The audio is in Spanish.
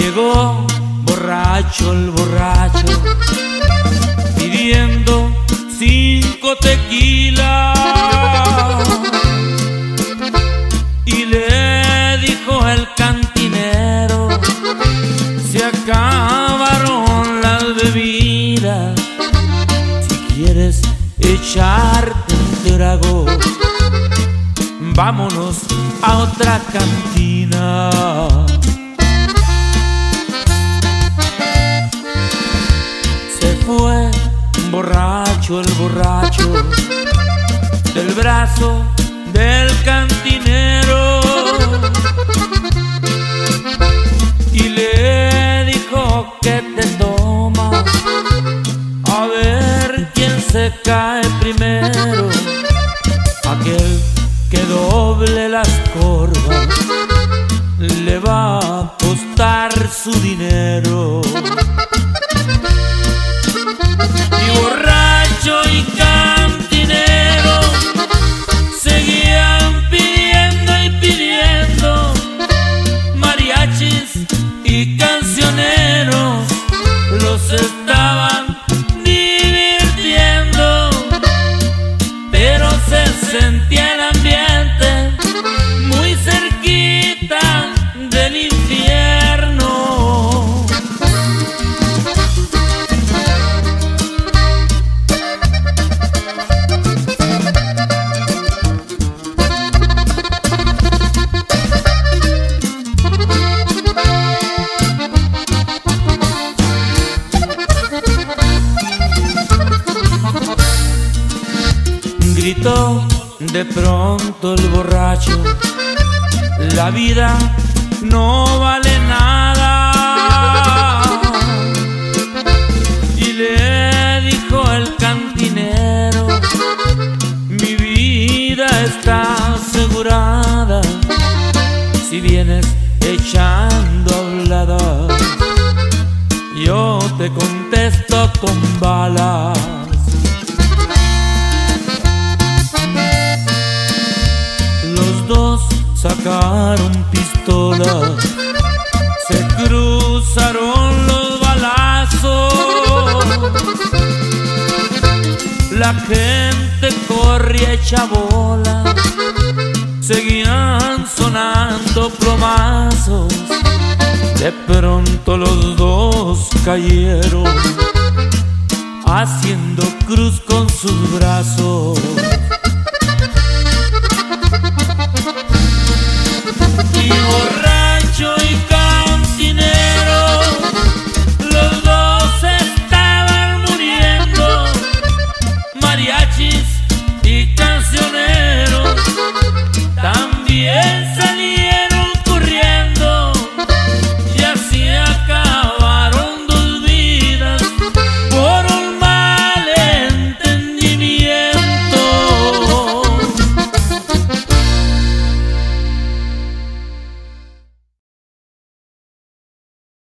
llegó borracho el borracho, pidiendo cinco tequilas. Y le dijo el cantinero, se acabaron las bebidas, si quieres echarte un trago. Vámonos a otra cantina. Del brazo del cantinero. Y le dijo que te toma a ver quién se cae primero. Aquel que doble las corvas le va a costar su dinero de pronto el borracho, la vida no vale nada. Y le dijo el cantinero, mi vida está asegurada si vienes echando habladas. Yo te contesto con balas. Sacaron pistolas, se cruzaron los balazos. La gente corría hecha bola, seguían sonando plomazos. De pronto los dos cayeron, haciendo cruz con sus brazos.